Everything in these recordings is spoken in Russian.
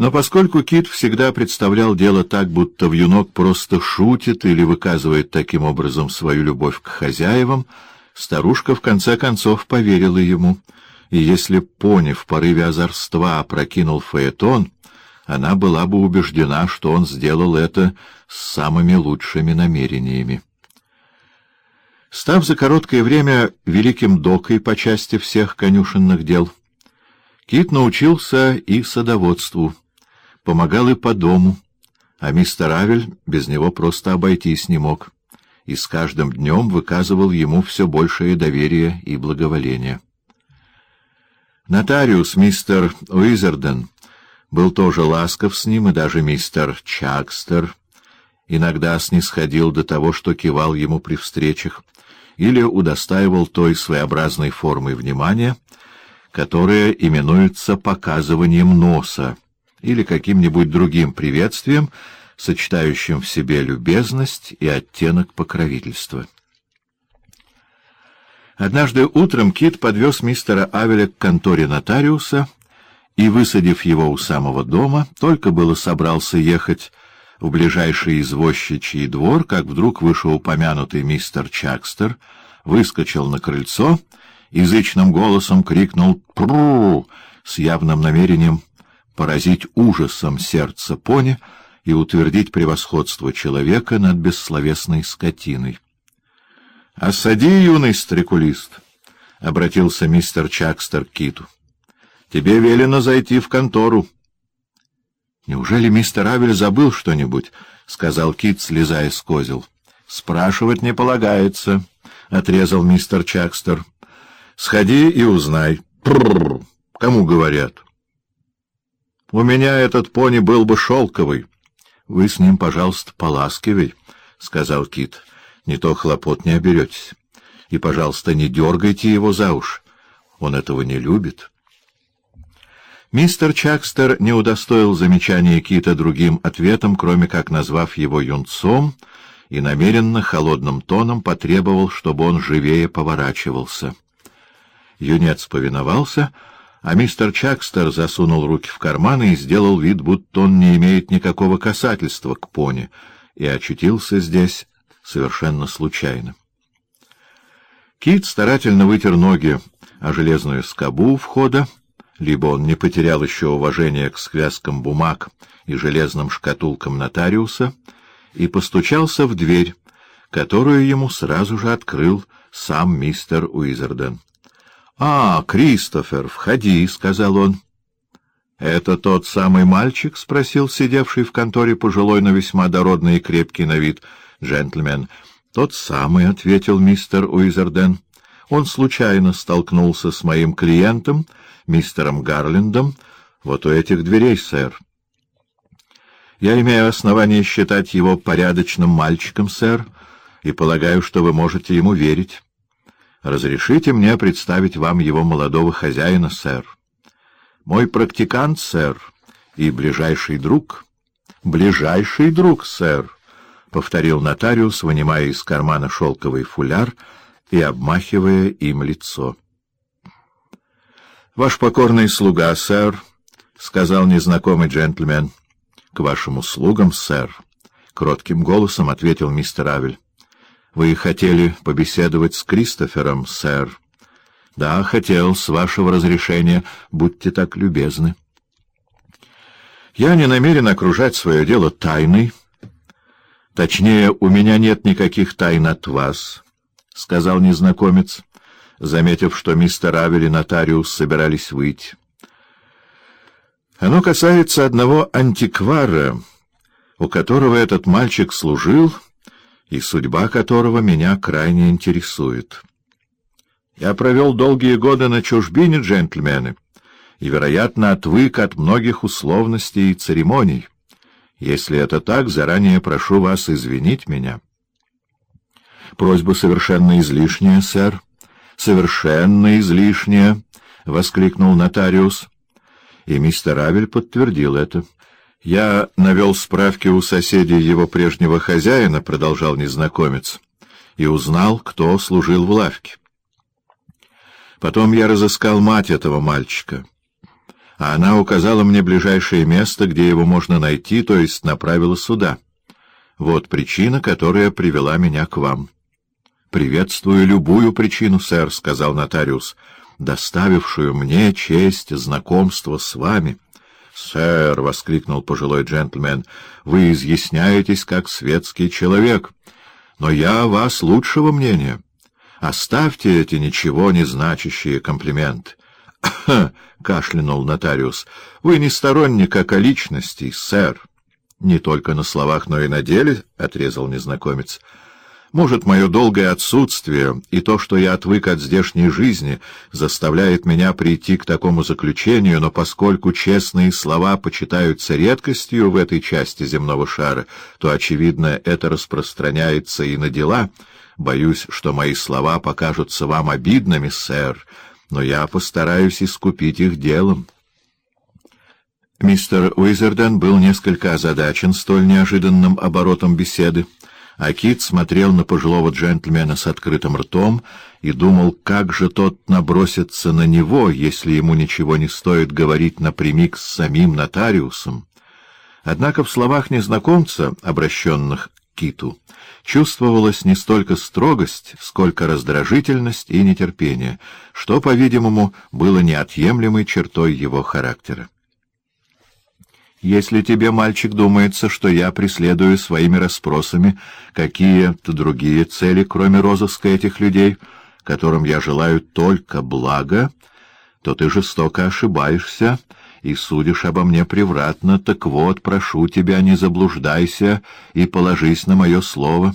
Но поскольку Кит всегда представлял дело так, будто вьюнок просто шутит или выказывает таким образом свою любовь к хозяевам, старушка в конце концов поверила ему, и если пони в порыве озорства опрокинул фаэтон, она была бы убеждена, что он сделал это с самыми лучшими намерениями. Став за короткое время великим докой по части всех конюшенных дел, Кит научился и садоводству, помогал и по дому, а мистер Авель без него просто обойтись не мог, и с каждым днем выказывал ему все большее доверие и благоволение. Нотариус мистер Уизерден был тоже ласков с ним, и даже мистер Чакстер иногда снисходил до того, что кивал ему при встречах, или удостаивал той своеобразной формой внимания, которая именуется показыванием носа, или каким-нибудь другим приветствием, сочетающим в себе любезность и оттенок покровительства. Однажды утром Кит подвез мистера Авеля к конторе нотариуса и, высадив его у самого дома, только было собрался ехать в ближайший извозчичий двор, как вдруг вышеупомянутый мистер Чакстер выскочил на крыльцо, язычным голосом крикнул «Пру!» с явным намерением поразить ужасом сердце пони и утвердить превосходство человека над бессловесной скотиной. — Осади, юный стрекулист! — обратился мистер Чакстер к Киту. — Тебе велено зайти в контору. — Неужели мистер Авель забыл что-нибудь? — сказал Кит, слезая с козел. — Спрашивать не полагается, — отрезал мистер Чакстер. — Сходи и узнай. Кому говорят? — У меня этот пони был бы шелковый. — Вы с ним, пожалуйста, поласкивай, — сказал Кит. — Не то хлопот не оберетесь. И, пожалуйста, не дергайте его за уши. Он этого не любит. Мистер Чакстер не удостоил замечания Кита другим ответом, кроме как назвав его юнцом, и намеренно холодным тоном потребовал, чтобы он живее поворачивался. Юнец повиновался — а мистер Чакстер засунул руки в карманы и сделал вид, будто он не имеет никакого касательства к пони, и очутился здесь совершенно случайно. Кит старательно вытер ноги о железную скобу входа, либо он не потерял еще уважения к связкам бумаг и железным шкатулкам нотариуса, и постучался в дверь, которую ему сразу же открыл сам мистер Уизерден. «А, Кристофер, входи», — сказал он. «Это тот самый мальчик?» — спросил сидевший в конторе пожилой, но весьма дородный и крепкий на вид джентльмен. «Тот самый», — ответил мистер Уизерден. «Он случайно столкнулся с моим клиентом, мистером Гарлендом, вот у этих дверей, сэр». «Я имею основание считать его порядочным мальчиком, сэр, и полагаю, что вы можете ему верить». Разрешите мне представить вам его молодого хозяина, сэр. Мой практикант, сэр, и ближайший друг. Ближайший друг, сэр, — повторил нотариус, вынимая из кармана шелковый фуляр и обмахивая им лицо. — Ваш покорный слуга, сэр, — сказал незнакомый джентльмен. — К вашим услугам, сэр, — кротким голосом ответил мистер Авель. Вы хотели побеседовать с Кристофером, сэр? — Да, хотел, с вашего разрешения. Будьте так любезны. — Я не намерен окружать свое дело тайной. Точнее, у меня нет никаких тайн от вас, — сказал незнакомец, заметив, что мистер Авель и нотариус собирались выйти. Оно касается одного антиквара, у которого этот мальчик служил и судьба которого меня крайне интересует. Я провел долгие годы на чужбине, джентльмены, и, вероятно, отвык от многих условностей и церемоний. Если это так, заранее прошу вас извинить меня. Просьба совершенно излишняя, сэр. Совершенно излишняя, — воскликнул нотариус. И мистер Авель подтвердил это. «Я навел справки у соседей его прежнего хозяина», — продолжал незнакомец, — «и узнал, кто служил в лавке. Потом я разыскал мать этого мальчика. а она указала мне ближайшее место, где его можно найти, то есть направила сюда. Вот причина, которая привела меня к вам. — Приветствую любую причину, сэр, — сказал нотариус, — доставившую мне честь знакомства с вами. — Сэр, — воскликнул пожилой джентльмен, — вы изъясняетесь как светский человек, но я вас лучшего мнения. Оставьте эти ничего не значащие комплименты. — кашлянул нотариус. — Вы не сторонник околичностей, сэр. — Не только на словах, но и на деле, — отрезал незнакомец. — может, мое долгое отсутствие и то, что я отвык от здешней жизни, заставляет меня прийти к такому заключению, но поскольку честные слова почитаются редкостью в этой части земного шара, то, очевидно, это распространяется и на дела. Боюсь, что мои слова покажутся вам обидными, сэр, но я постараюсь искупить их делом. Мистер Уизерден был несколько озадачен столь неожиданным оборотом беседы. А Кит смотрел на пожилого джентльмена с открытым ртом и думал, как же тот набросится на него, если ему ничего не стоит говорить напрямик с самим нотариусом. Однако в словах незнакомца, обращенных к Киту, чувствовалась не столько строгость, сколько раздражительность и нетерпение, что, по-видимому, было неотъемлемой чертой его характера. Если тебе, мальчик, думается, что я преследую своими расспросами какие-то другие цели, кроме розыска этих людей, которым я желаю только блага, то ты жестоко ошибаешься и судишь обо мне превратно. Так вот, прошу тебя, не заблуждайся и положись на мое слово.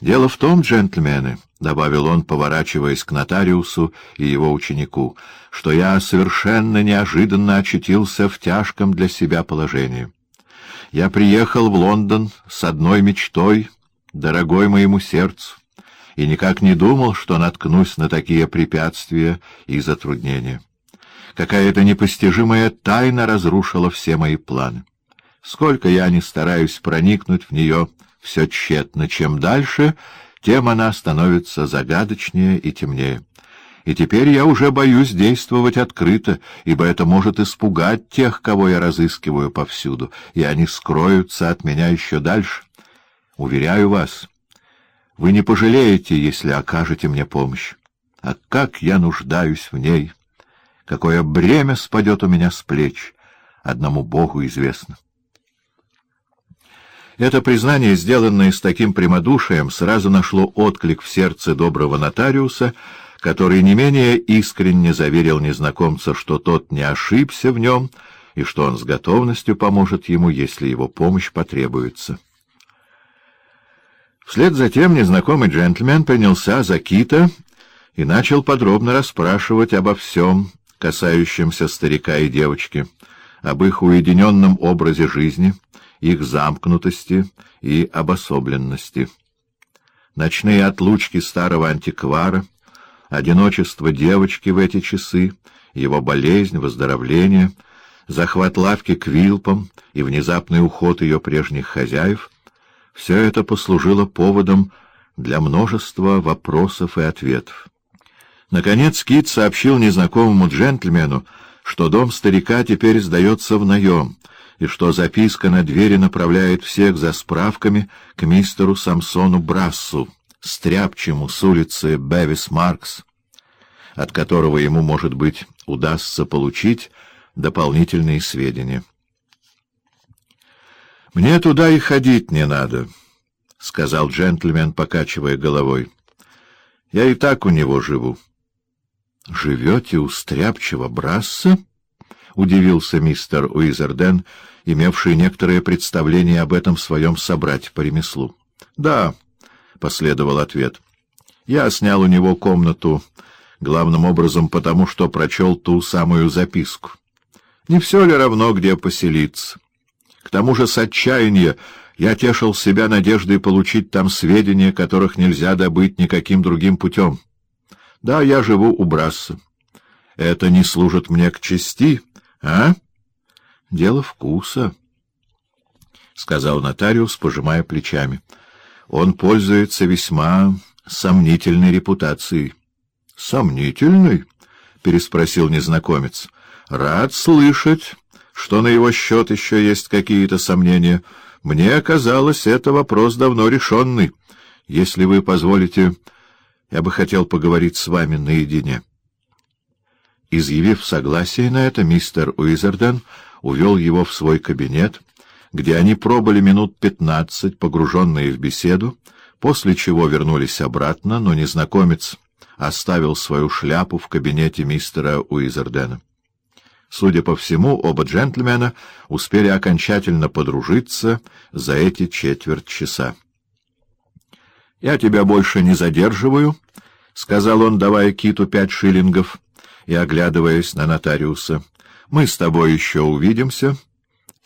Дело в том, джентльмены, — добавил он, поворачиваясь к нотариусу и его ученику, — что я совершенно неожиданно очутился в тяжком для себя положении. Я приехал в Лондон с одной мечтой, дорогой моему сердцу, и никак не думал, что наткнусь на такие препятствия и затруднения. Какая-то непостижимая тайна разрушила все мои планы. Сколько я не стараюсь проникнуть в нее, все тщетно. Чем дальше, тем она становится загадочнее и темнее. И теперь я уже боюсь действовать открыто, ибо это может испугать тех, кого я разыскиваю повсюду, и они скроются от меня еще дальше. Уверяю вас, вы не пожалеете, если окажете мне помощь. А как я нуждаюсь в ней! Какое бремя спадет у меня с плеч! Одному Богу известно. Это признание, сделанное с таким прямодушием, сразу нашло отклик в сердце доброго нотариуса, который не менее искренне заверил незнакомца, что тот не ошибся в нем и что он с готовностью поможет ему, если его помощь потребуется. Вслед за тем незнакомый джентльмен принялся за кита и начал подробно расспрашивать обо всем, касающемся старика и девочки, об их уединенном образе жизни — их замкнутости и обособленности. Ночные отлучки старого антиквара, одиночество девочки в эти часы, его болезнь, выздоровление, захват лавки Квилпом и внезапный уход ее прежних хозяев — все это послужило поводом для множества вопросов и ответов. Наконец Кит сообщил незнакомому джентльмену, что дом старика теперь сдается в наем, и что записка на двери направляет всех за справками к мистеру Самсону Брассу, стряпчему с улицы Бевис Маркс, от которого ему, может быть, удастся получить дополнительные сведения. «Мне туда и ходить не надо», — сказал джентльмен, покачивая головой. «Я и так у него живу». «Живете у стряпчего Брасса?» — удивился мистер Уизерден, имевший некоторое представление об этом своем собрате по ремеслу. — Да, — последовал ответ. — Я снял у него комнату, главным образом потому, что прочел ту самую записку. Не все ли равно, где поселиться? К тому же с отчаяния я тешил себя надеждой получить там сведения, которых нельзя добыть никаким другим путем. Да, я живу у Брасса. Это не служит мне к чести, а? —— Дело вкуса, — сказал нотариус, пожимая плечами. — Он пользуется весьма сомнительной репутацией. — Сомнительной? — переспросил незнакомец. — Рад слышать, что на его счет еще есть какие-то сомнения. Мне казалось, это вопрос давно решенный. Если вы позволите, я бы хотел поговорить с вами наедине. Изъявив согласие на это, мистер Уизерден увел его в свой кабинет, где они пробыли минут пятнадцать, погруженные в беседу, после чего вернулись обратно, но незнакомец оставил свою шляпу в кабинете мистера Уизердена. Судя по всему, оба джентльмена успели окончательно подружиться за эти четверть часа. — Я тебя больше не задерживаю, — сказал он, давая Киту пять шиллингов и оглядываясь на нотариуса. — Мы с тобой еще увидимся,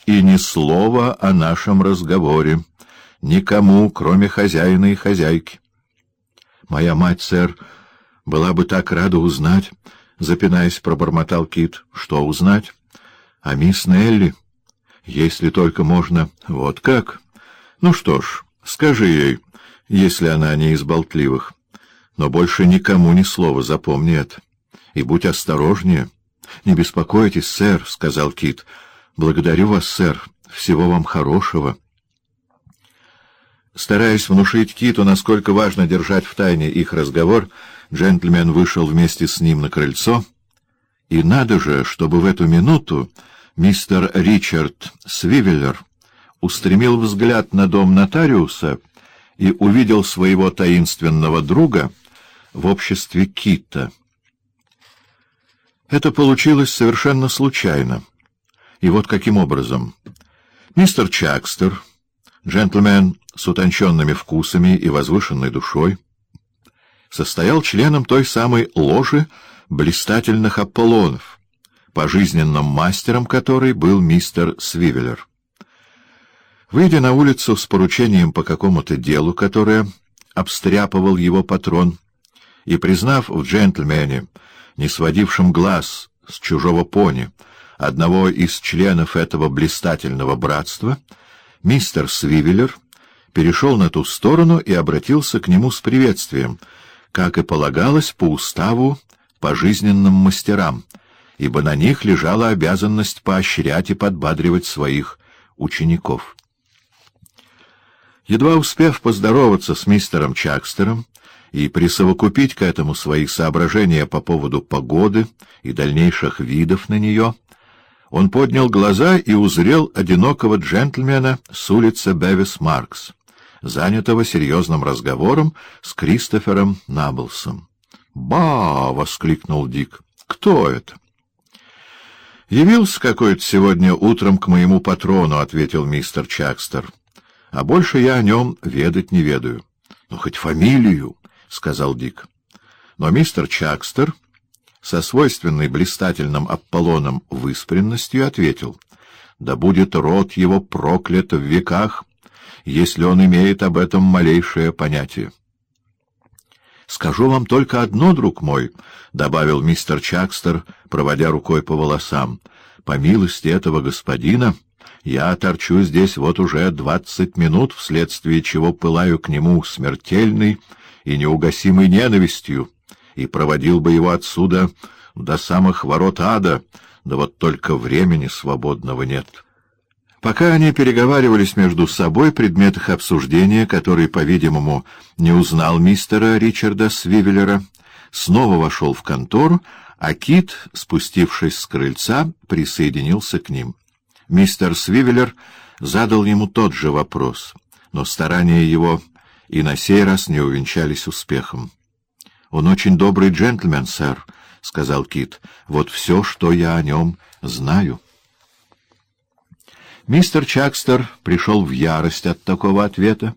и ни слова о нашем разговоре, никому, кроме хозяина и хозяйки. — Моя мать, сэр, была бы так рада узнать запинаясь, пробормотал Кит. — Что узнать? — А мисс Нелли? — Если только можно. — Вот как? — Ну что ж, скажи ей, если она не из болтливых. Но больше никому ни слова, запомни это. И будь осторожнее. — Не беспокойтесь, сэр, — сказал Кит. — Благодарю вас, сэр. Всего вам хорошего. Стараясь внушить Киту, насколько важно держать в тайне их разговор, — Джентльмен вышел вместе с ним на крыльцо, и надо же, чтобы в эту минуту мистер Ричард Свивеллер устремил взгляд на дом нотариуса и увидел своего таинственного друга в обществе Кита. Это получилось совершенно случайно. И вот каким образом. Мистер Чакстер, джентльмен с утонченными вкусами и возвышенной душой, состоял членом той самой ложи блистательных Аполлонов, пожизненным мастером которой был мистер Свивеллер. Выйдя на улицу с поручением по какому-то делу, которое обстряпывал его патрон, и признав в джентльмене, не сводившем глаз с чужого пони, одного из членов этого блистательного братства, мистер Свивеллер перешел на ту сторону и обратился к нему с приветствием — как и полагалось по уставу пожизненным мастерам, ибо на них лежала обязанность поощрять и подбадривать своих учеников. Едва успев поздороваться с мистером Чакстером и присовокупить к этому свои соображения по поводу погоды и дальнейших видов на нее, он поднял глаза и узрел одинокого джентльмена с улицы Бевис-Маркс занятого серьезным разговором с Кристофером Наблсом. «Ба!» — воскликнул Дик. «Кто это?» «Явился какой-то сегодня утром к моему патрону», — ответил мистер Чакстер. «А больше я о нем ведать не ведаю». «Ну, хоть фамилию», — сказал Дик. Но мистер Чакстер со свойственной блистательным Аполлоном выспренностью ответил. «Да будет род его проклят в веках, если он имеет об этом малейшее понятие. «Скажу вам только одно, друг мой», — добавил мистер Чакстер, проводя рукой по волосам. «По милости этого господина я торчу здесь вот уже двадцать минут, вследствие чего пылаю к нему смертельной и неугасимой ненавистью, и проводил бы его отсюда до самых ворот ада, да вот только времени свободного нет». Пока они переговаривались между собой, предмет их обсуждения, который, по-видимому, не узнал мистера Ричарда Свивеллера, снова вошел в контору, а Кит, спустившись с крыльца, присоединился к ним. Мистер Свивеллер задал ему тот же вопрос, но старания его и на сей раз не увенчались успехом. — Он очень добрый джентльмен, сэр, — сказал Кит. — Вот все, что я о нем знаю. Мистер Чакстер пришел в ярость от такого ответа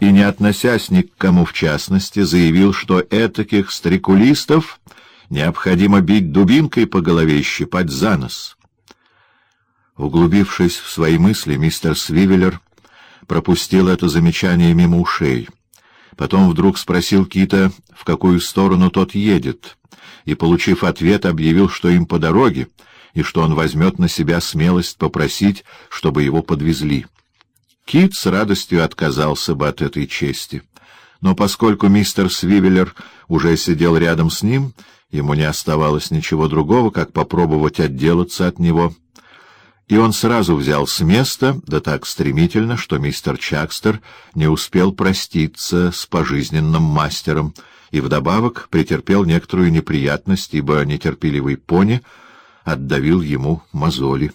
и, не относясь ни к кому в частности, заявил, что этаких стрекулистов необходимо бить дубинкой по голове и щипать за нос. Углубившись в свои мысли, мистер Свивеллер пропустил это замечание мимо ушей. Потом вдруг спросил Кита, в какую сторону тот едет, и, получив ответ, объявил, что им по дороге, и что он возьмет на себя смелость попросить, чтобы его подвезли. Кит с радостью отказался бы от этой чести. Но поскольку мистер Свивеллер уже сидел рядом с ним Ему не оставалось ничего другого, как попробовать отделаться от него. И он сразу взял с места, да так стремительно, что мистер Чакстер не успел проститься с пожизненным мастером и вдобавок претерпел некоторую неприятность, ибо нетерпеливый пони отдавил ему мозоли.